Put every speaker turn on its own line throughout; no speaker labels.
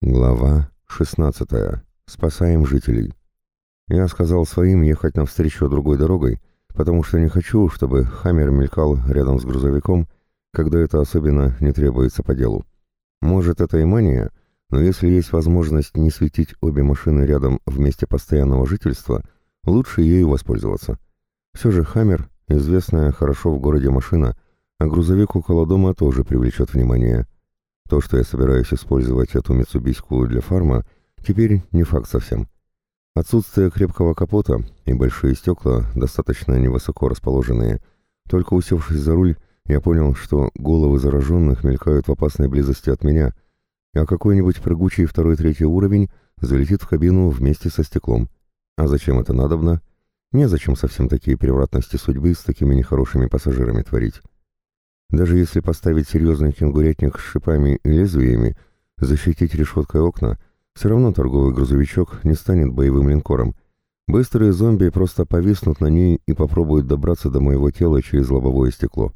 Глава 16. Спасаем жителей. Я сказал своим ехать навстречу другой дорогой, потому что не хочу, чтобы «Хаммер» мелькал рядом с грузовиком, когда это особенно не требуется по делу. Может, это и мания, но если есть возможность не светить обе машины рядом в месте постоянного жительства, лучше ею воспользоваться. Все же «Хаммер» — известная хорошо в городе машина, а грузовик около дома тоже привлечет внимание — то, что я собираюсь использовать эту Митсубиську для фарма, теперь не факт совсем. Отсутствие крепкого капота и большие стекла, достаточно невысоко расположенные. Только усевшись за руль, я понял, что головы зараженных мелькают в опасной близости от меня, а какой-нибудь прыгучий второй-третий уровень залетит в кабину вместе со стеклом. А зачем это надобно? Незачем совсем такие превратности судьбы с такими нехорошими пассажирами творить. Даже если поставить серьезный кенгурятник с шипами и лезвиями, защитить решеткой окна, все равно торговый грузовичок не станет боевым линкором. Быстрые зомби просто повиснут на ней и попробуют добраться до моего тела через лобовое стекло.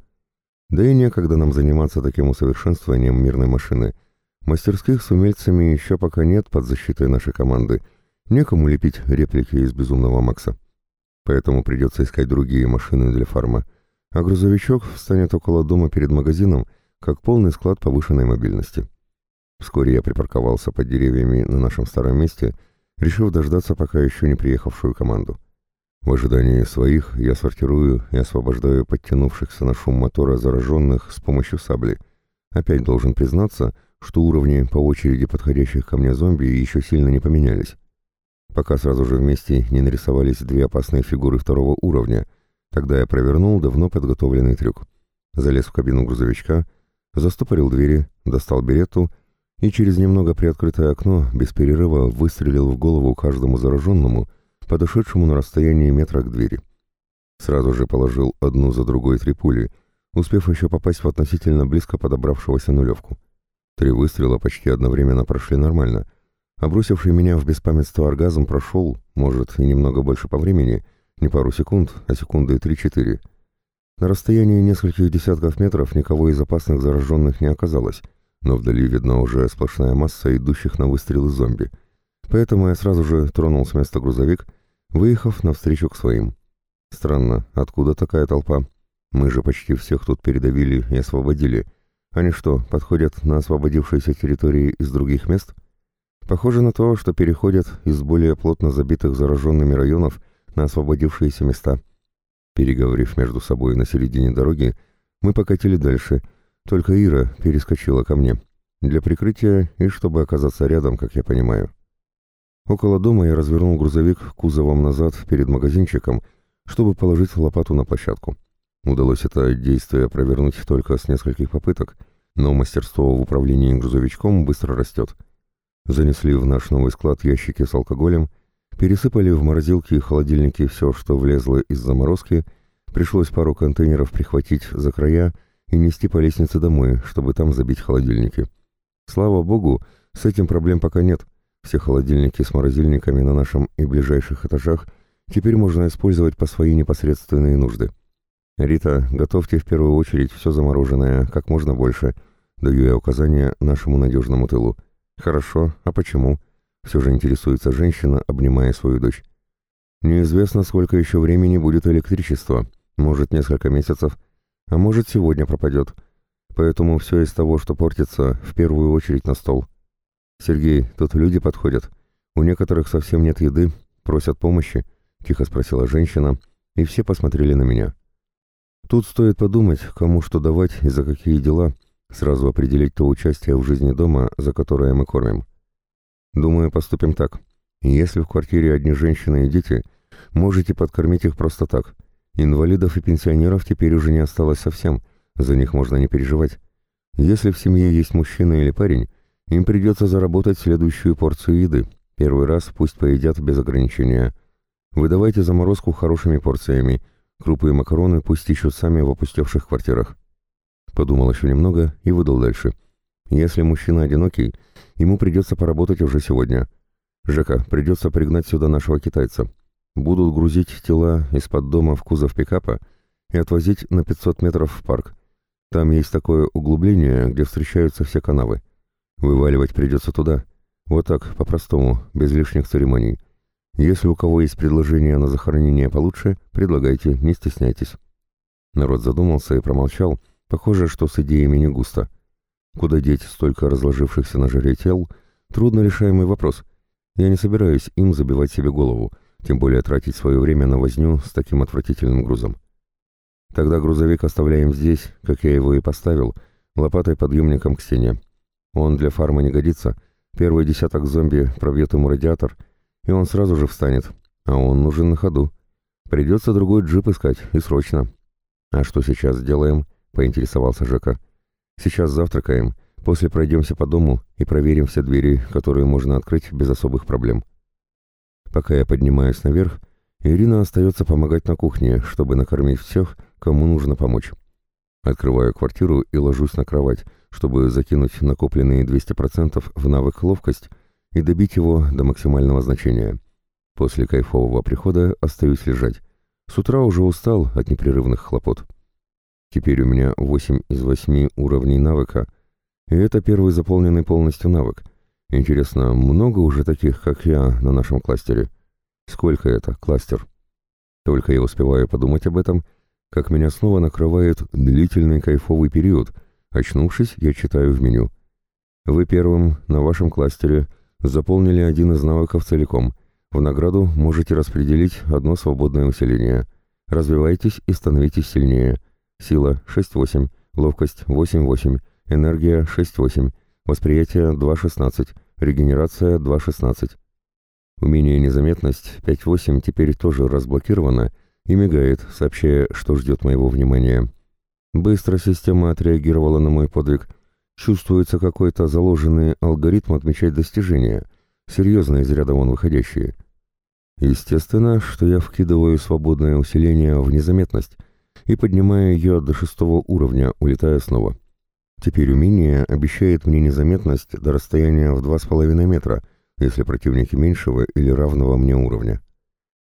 Да и некогда нам заниматься таким усовершенствованием мирной машины. Мастерских с умельцами еще пока нет под защитой нашей команды. Некому лепить реплики из безумного Макса. Поэтому придется искать другие машины для фарма а грузовичок встанет около дома перед магазином, как полный склад повышенной мобильности. Вскоре я припарковался под деревьями на нашем старом месте, решив дождаться пока еще не приехавшую команду. В ожидании своих я сортирую и освобождаю подтянувшихся на шум мотора зараженных с помощью сабли. Опять должен признаться, что уровни по очереди подходящих ко мне зомби еще сильно не поменялись. Пока сразу же вместе не нарисовались две опасные фигуры второго уровня — Тогда я провернул давно подготовленный трюк. Залез в кабину грузовичка, застопорил двери, достал берету и через немного приоткрытое окно без перерыва выстрелил в голову каждому зараженному, подошедшему на расстоянии метра к двери. Сразу же положил одну за другой три пули, успев еще попасть в относительно близко подобравшегося нулевку. Три выстрела почти одновременно прошли нормально, бросивший меня в беспамятство оргазм прошел, может, и немного больше по времени — не пару секунд, а секунды три-четыре. На расстоянии нескольких десятков метров никого из опасных зараженных не оказалось, но вдали видна уже сплошная масса идущих на выстрелы зомби. Поэтому я сразу же тронул с места грузовик, выехав навстречу к своим. Странно, откуда такая толпа? Мы же почти всех тут передавили и освободили. Они что, подходят на освободившиеся территории из других мест? Похоже на то, что переходят из более плотно забитых зараженными районов на освободившиеся места. Переговорив между собой на середине дороги, мы покатили дальше, только Ира перескочила ко мне. Для прикрытия и чтобы оказаться рядом, как я понимаю. Около дома я развернул грузовик кузовом назад перед магазинчиком, чтобы положить лопату на площадку. Удалось это действие провернуть только с нескольких попыток, но мастерство в управлении грузовичком быстро растет. Занесли в наш новый склад ящики с алкоголем — Пересыпали в морозилки и холодильники все, что влезло из заморозки, пришлось пару контейнеров прихватить за края и нести по лестнице домой, чтобы там забить холодильники. Слава богу, с этим проблем пока нет. Все холодильники с морозильниками на нашем и ближайших этажах теперь можно использовать по своей непосредственные нужды. «Рита, готовьте в первую очередь все замороженное, как можно больше», даю я указания нашему надежному тылу. «Хорошо, а почему?» Все же интересуется женщина, обнимая свою дочь. Неизвестно, сколько еще времени будет электричество. Может, несколько месяцев, а может, сегодня пропадет. Поэтому все из того, что портится, в первую очередь на стол. «Сергей, тут люди подходят. У некоторых совсем нет еды, просят помощи», — тихо спросила женщина, и все посмотрели на меня. Тут стоит подумать, кому что давать и за какие дела, сразу определить то участие в жизни дома, за которое мы кормим. Думаю, поступим так. Если в квартире одни женщины и дети, можете подкормить их просто так. Инвалидов и пенсионеров теперь уже не осталось совсем, за них можно не переживать. Если в семье есть мужчина или парень, им придется заработать следующую порцию еды. Первый раз пусть поедят без ограничения. Выдавайте заморозку хорошими порциями. Крупы и макароны пусть ищут сами в опустевших квартирах. Подумал еще немного и выдал дальше. Если мужчина одинокий, ему придется поработать уже сегодня. Жека, придется пригнать сюда нашего китайца. Будут грузить тела из-под дома в кузов пикапа и отвозить на 500 метров в парк. Там есть такое углубление, где встречаются все канавы. Вываливать придется туда. Вот так, по-простому, без лишних церемоний. Если у кого есть предложение на захоронение получше, предлагайте, не стесняйтесь. Народ задумался и промолчал. Похоже, что с идеями не густо. Куда деть столько разложившихся на жаре тел – трудно решаемый вопрос. Я не собираюсь им забивать себе голову, тем более тратить свое время на возню с таким отвратительным грузом. Тогда грузовик оставляем здесь, как я его и поставил, лопатой-подъемником к стене. Он для фармы не годится. Первый десяток зомби пробьет ему радиатор, и он сразу же встанет. А он нужен на ходу. Придется другой джип искать, и срочно. «А что сейчас сделаем?» — поинтересовался Жека. «Сейчас завтракаем, после пройдемся по дому и проверим все двери, которые можно открыть без особых проблем». Пока я поднимаюсь наверх, Ирина остается помогать на кухне, чтобы накормить всех, кому нужно помочь. Открываю квартиру и ложусь на кровать, чтобы закинуть накопленные 200% в навык ловкость и добить его до максимального значения. После кайфового прихода остаюсь лежать. С утра уже устал от непрерывных хлопот. Теперь у меня 8 из 8 уровней навыка, и это первый заполненный полностью навык. Интересно, много уже таких, как я, на нашем кластере? Сколько это, кластер? Только я успеваю подумать об этом, как меня снова накрывает длительный кайфовый период. Очнувшись, я читаю в меню. Вы первым на вашем кластере заполнили один из навыков целиком. В награду можете распределить одно свободное усиление. Развивайтесь и становитесь сильнее. Сила 6-8, ловкость 8-8, энергия 6-8, восприятие 2-16, регенерация 2.16. Умение незаметность 5.8 теперь тоже разблокировано и мигает, сообщая, что ждет моего внимания. Быстро система отреагировала на мой подвиг. Чувствуется какой-то заложенный алгоритм отмечать достижения, серьезно из ряда вон выходящие. Естественно, что я вкидываю свободное усиление в незаметность и поднимаю ее до шестого уровня, улетая снова. Теперь умение обещает мне незаметность до расстояния в 2,5 метра, если противники меньшего или равного мне уровня.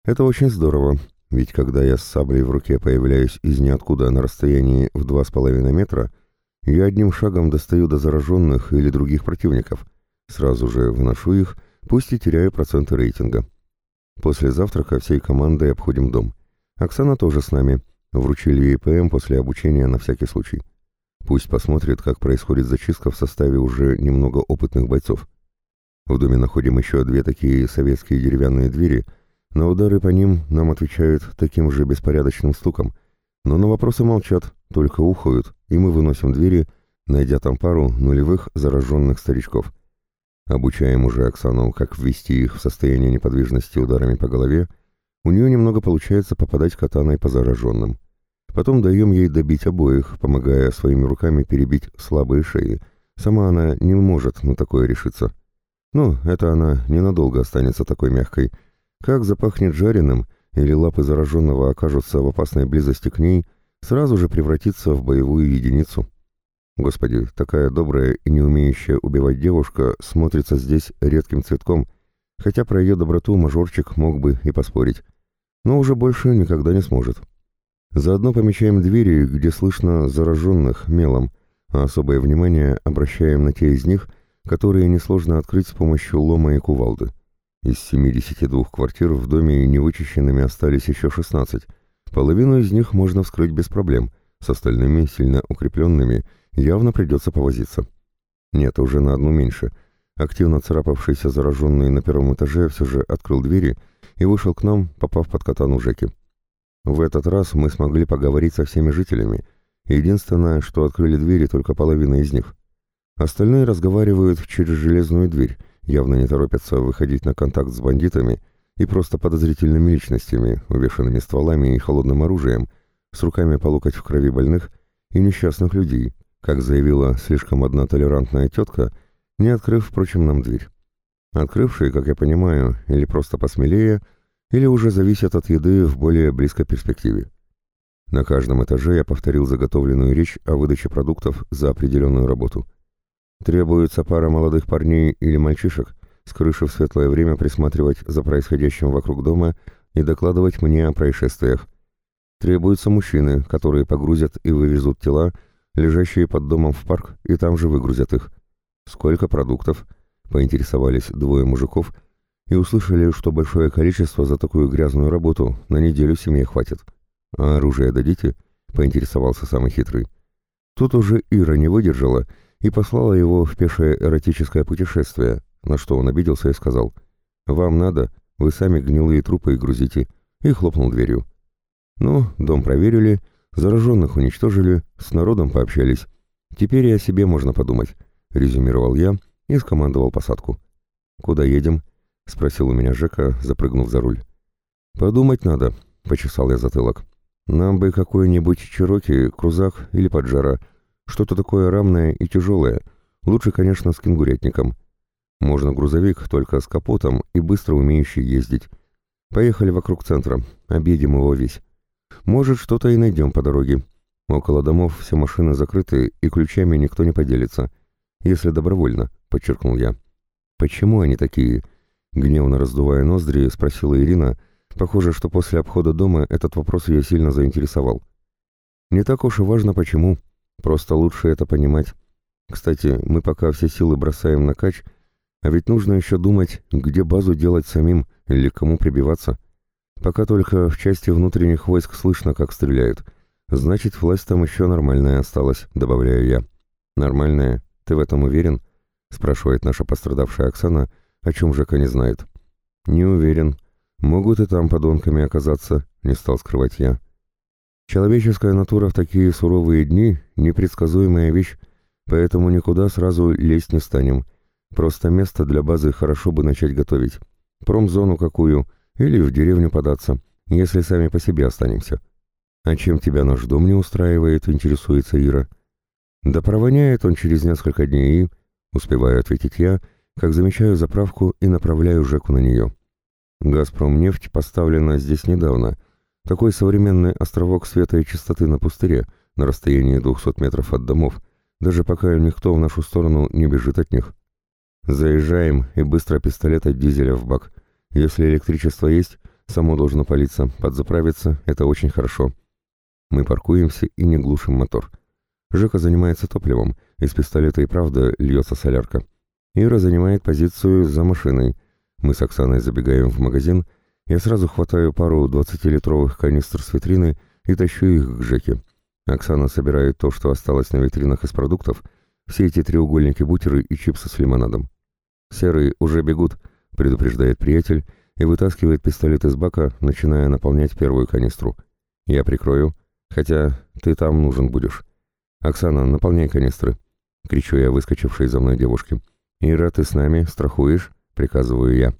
Это очень здорово, ведь когда я с саблей в руке появляюсь из ниоткуда на расстоянии в 2,5 метра, я одним шагом достаю до зараженных или других противников, сразу же вношу их, пусть и теряю проценты рейтинга. После завтрака всей командой обходим дом. Оксана тоже с нами. Вручили ей ПМ после обучения на всякий случай. Пусть посмотрит, как происходит зачистка в составе уже немного опытных бойцов. В доме находим еще две такие советские деревянные двери. На удары по ним нам отвечают таким же беспорядочным стуком. Но на вопросы молчат, только ухают, и мы выносим двери, найдя там пару нулевых зараженных старичков. Обучаем уже Оксану, как ввести их в состояние неподвижности ударами по голове. У нее немного получается попадать катаной по зараженным. Потом даем ей добить обоих, помогая своими руками перебить слабые шеи. Сама она не может на такое решиться. Ну, это она ненадолго останется такой мягкой. Как запахнет жареным, или лапы зараженного окажутся в опасной близости к ней, сразу же превратится в боевую единицу. Господи, такая добрая и не умеющая убивать девушка смотрится здесь редким цветком, хотя про ее доброту мажорчик мог бы и поспорить. Но уже больше никогда не сможет. Заодно помечаем двери, где слышно зараженных мелом, а особое внимание обращаем на те из них, которые несложно открыть с помощью лома и кувалды. Из 72 квартир в доме невычищенными остались еще 16. Половину из них можно вскрыть без проблем, с остальными, сильно укрепленными, явно придется повозиться. Нет, уже на одну меньше. Активно царапавшийся зараженный на первом этаже все же открыл двери и вышел к нам, попав под катану Жеки. В этот раз мы смогли поговорить со всеми жителями. Единственное, что открыли двери только половина из них. Остальные разговаривают через железную дверь, явно не торопятся выходить на контакт с бандитами и просто подозрительными личностями, увешанными стволами и холодным оружием, с руками по локоть в крови больных и несчастных людей, как заявила слишком одна толерантная тетка, не открыв, впрочем, нам дверь. Открывшие, как я понимаю, или просто посмелее – или уже зависят от еды в более близкой перспективе. На каждом этаже я повторил заготовленную речь о выдаче продуктов за определенную работу. Требуется пара молодых парней или мальчишек, с крыши в светлое время присматривать за происходящим вокруг дома и докладывать мне о происшествиях. Требуются мужчины, которые погрузят и вывезут тела, лежащие под домом в парк, и там же выгрузят их. Сколько продуктов? поинтересовались двое мужиков и услышали, что большое количество за такую грязную работу на неделю семьи хватит. «А оружие дадите?» — поинтересовался самый хитрый. Тут уже Ира не выдержала и послала его в пешее эротическое путешествие, на что он обиделся и сказал, «Вам надо, вы сами гнилые трупы и грузите», и хлопнул дверью. Ну, дом проверили, зараженных уничтожили, с народом пообщались. Теперь и о себе можно подумать, резюмировал я и скомандовал посадку. «Куда едем?» — спросил у меня Жека, запрыгнув за руль. «Подумать надо», — почесал я затылок. «Нам бы какой-нибудь Чироки, Крузак или Поджара, что-то такое рамное и тяжелое. Лучше, конечно, с кенгурятником. Можно грузовик, только с капотом и быстро умеющий ездить. Поехали вокруг центра, объедем его весь. Может, что-то и найдем по дороге. Около домов все машины закрыты, и ключами никто не поделится. Если добровольно, подчеркнул я. Почему они такие? Гневно раздувая ноздри, спросила Ирина. Похоже, что после обхода дома этот вопрос ее сильно заинтересовал. Не так уж и важно почему. Просто лучше это понимать. Кстати, мы пока все силы бросаем на кач, а ведь нужно еще думать, где базу делать самим или кому прибиваться. Пока только в части внутренних войск слышно, как стреляют. Значит, власть там еще нормальная осталась, добавляю я. Нормальная? Ты в этом уверен? Спрашивает наша пострадавшая Оксана, о чем Жека не знает. Не уверен. Могут и там подонками оказаться, не стал скрывать я. Человеческая натура в такие суровые дни — непредсказуемая вещь, поэтому никуда сразу лезть не станем. Просто место для базы хорошо бы начать готовить. Промзону какую — или в деревню податься, если сами по себе останемся. А чем тебя наш дом не устраивает, интересуется Ира. Да провоняет он через несколько дней, успеваю ответить я, как замечаю заправку и направляю Жеку на нее. «Газпромнефть» поставлена здесь недавно. Такой современный островок света и чистоты на пустыре, на расстоянии 200 метров от домов, даже пока никто в нашу сторону не бежит от них. Заезжаем и быстро пистолет от дизеля в бак. Если электричество есть, само должно палиться, подзаправиться — это очень хорошо. Мы паркуемся и не глушим мотор. Жека занимается топливом, из пистолета и правда льется солярка. Ира занимает позицию за машиной. Мы с Оксаной забегаем в магазин, я сразу хватаю пару 20-литровых канистр с витрины и тащу их к Жеке. Оксана собирает то, что осталось на витринах из продуктов, все эти треугольники бутеры и чипсы с лимонадом. «Серые уже бегут», предупреждает приятель и вытаскивает пистолет из бака, начиная наполнять первую канистру. Я прикрою, хотя ты там нужен будешь. Оксана, наполняй канистры. Кричу я выскочившей за мной девушке. Ира, ты с нами, страхуешь? Приказываю я.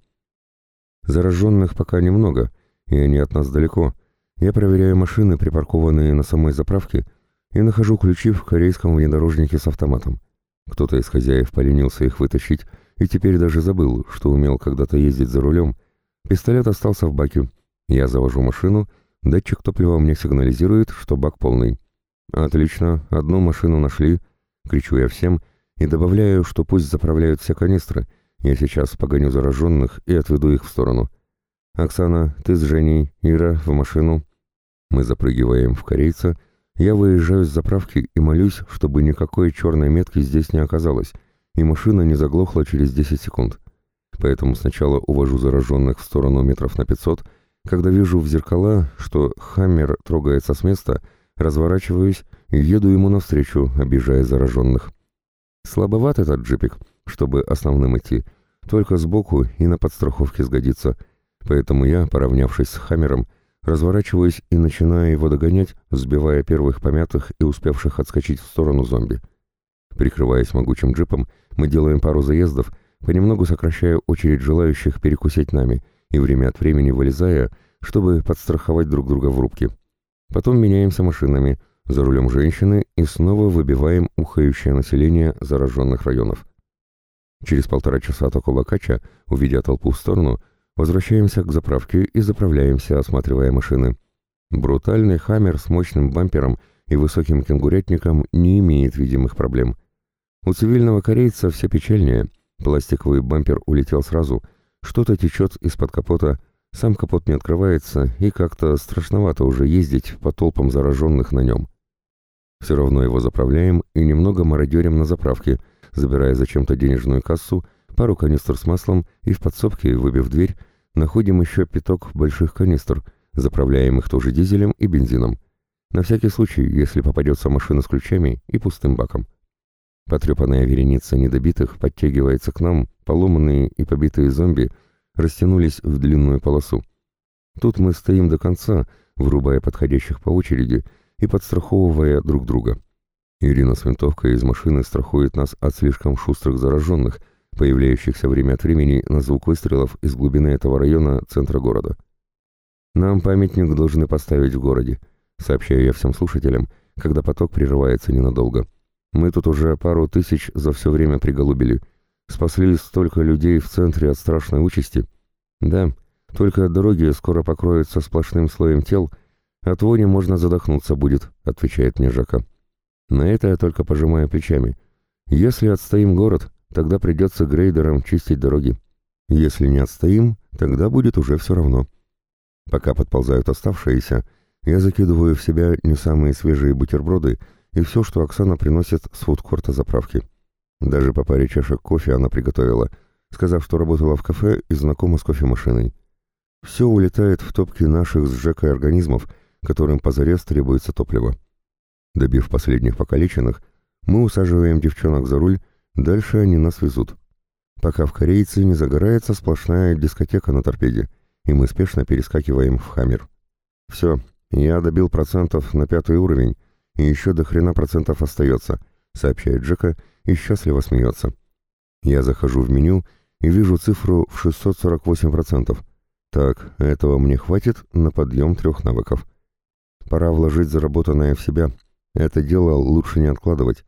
Зараженных пока немного, и они от нас далеко. Я проверяю машины, припаркованные на самой заправке, и нахожу ключи в корейском внедорожнике с автоматом. Кто-то из хозяев поленился их вытащить, и теперь даже забыл, что умел когда-то ездить за рулем. Пистолет остался в баке. Я завожу машину, датчик топлива мне сигнализирует, что бак полный. «Отлично, одну машину нашли», — кричу я всем и добавляю, что пусть заправляют все канистры. Я сейчас погоню зараженных и отведу их в сторону. «Оксана, ты с Женей, Ира, в машину». Мы запрыгиваем в корейца. Я выезжаю с заправки и молюсь, чтобы никакой черной метки здесь не оказалось, и машина не заглохла через 10 секунд. Поэтому сначала увожу зараженных в сторону метров на 500, когда вижу в зеркала, что «Хаммер» трогается с места, разворачиваюсь и еду ему навстречу, обижая зараженных. Слабоват этот джипик, чтобы основным идти, только сбоку и на подстраховке сгодится, поэтому я, поравнявшись с «Хаммером», разворачиваюсь и начинаю его догонять, сбивая первых помятых и успевших отскочить в сторону зомби. Прикрываясь могучим джипом, мы делаем пару заездов, понемногу сокращая очередь желающих перекусить нами и время от времени вылезая, чтобы подстраховать друг друга в рубке. Потом меняемся машинами, за рулем женщины и снова выбиваем ухающее население зараженных районов. Через полтора часа такого кача, увидя толпу в сторону, возвращаемся к заправке и заправляемся, осматривая машины. Брутальный «Хаммер» с мощным бампером и высоким кенгурятником не имеет видимых проблем. У цивильного корейца все печальнее. Пластиковый бампер улетел сразу, что-то течет из-под капота, сам капот не открывается, и как-то страшновато уже ездить по толпам зараженных на нем. Все равно его заправляем и немного мародерим на заправке, забирая зачем-то денежную кассу, пару канистр с маслом и в подсобке, выбив дверь, находим еще пяток больших канистр, заправляем их тоже дизелем и бензином. На всякий случай, если попадется машина с ключами и пустым баком. Потрепанная вереница недобитых подтягивается к нам, поломанные и побитые зомби растянулись в длинную полосу. Тут мы стоим до конца, врубая подходящих по очереди и подстраховывая друг друга. Ирина с винтовкой из машины страхует нас от слишком шустрых зараженных, появляющихся время от времени на звук выстрелов из глубины этого района центра города. «Нам памятник должны поставить в городе», — сообщаю я всем слушателям, когда поток прерывается ненадолго. «Мы тут уже пару тысяч за все время приголубили. Спасли столько людей в центре от страшной участи. Да, только дороги скоро покроются сплошным слоем тел, от вони можно задохнуться будет», — отвечает мне Жака. На это я только пожимаю плечами. Если отстоим город, тогда придется грейдерам чистить дороги. Если не отстоим, тогда будет уже все равно. Пока подползают оставшиеся, я закидываю в себя не самые свежие бутерброды и все, что Оксана приносит с фудкорта заправки. Даже по паре чашек кофе она приготовила, сказав, что работала в кафе и знакома с кофемашиной. Все улетает в топки наших с Жекой организмов, которым позарез требуется топливо. Добив последних покалеченных, мы усаживаем девчонок за руль, дальше они нас везут. Пока в корейце не загорается сплошная дискотека на торпеде, и мы спешно перескакиваем в «Хаммер». Все, я добил процентов на пятый уровень, и еще до хрена процентов остается, сообщает Джека и счастливо смеется. Я захожу в меню и вижу цифру в 648%. Так, этого мне хватит на подъем трех навыков. Пора вложить заработанное в себя, это дело лучше не откладывать.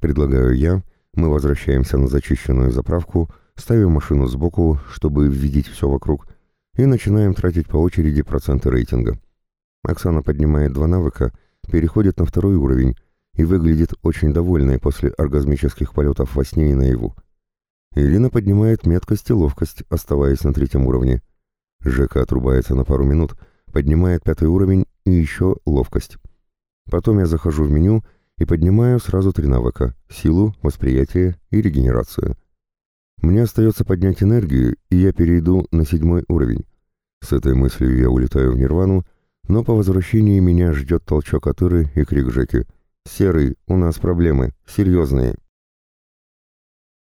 Предлагаю я, мы возвращаемся на зачищенную заправку, ставим машину сбоку, чтобы видеть все вокруг, и начинаем тратить по очереди проценты рейтинга. Оксана поднимает два навыка, переходит на второй уровень и выглядит очень довольной после оргазмических полетов во сне и наяву. Ирина поднимает меткость и ловкость, оставаясь на третьем уровне. Жека отрубается на пару минут, поднимает пятый уровень и еще ловкость. Потом я захожу в меню и поднимаю сразу три навыка – силу, восприятие и регенерацию. Мне остается поднять энергию, и я перейду на седьмой уровень. С этой мыслью я улетаю в нирвану, но по возвращении меня ждет толчок от Иры и крик Жеки. «Серый, у нас проблемы, серьезные».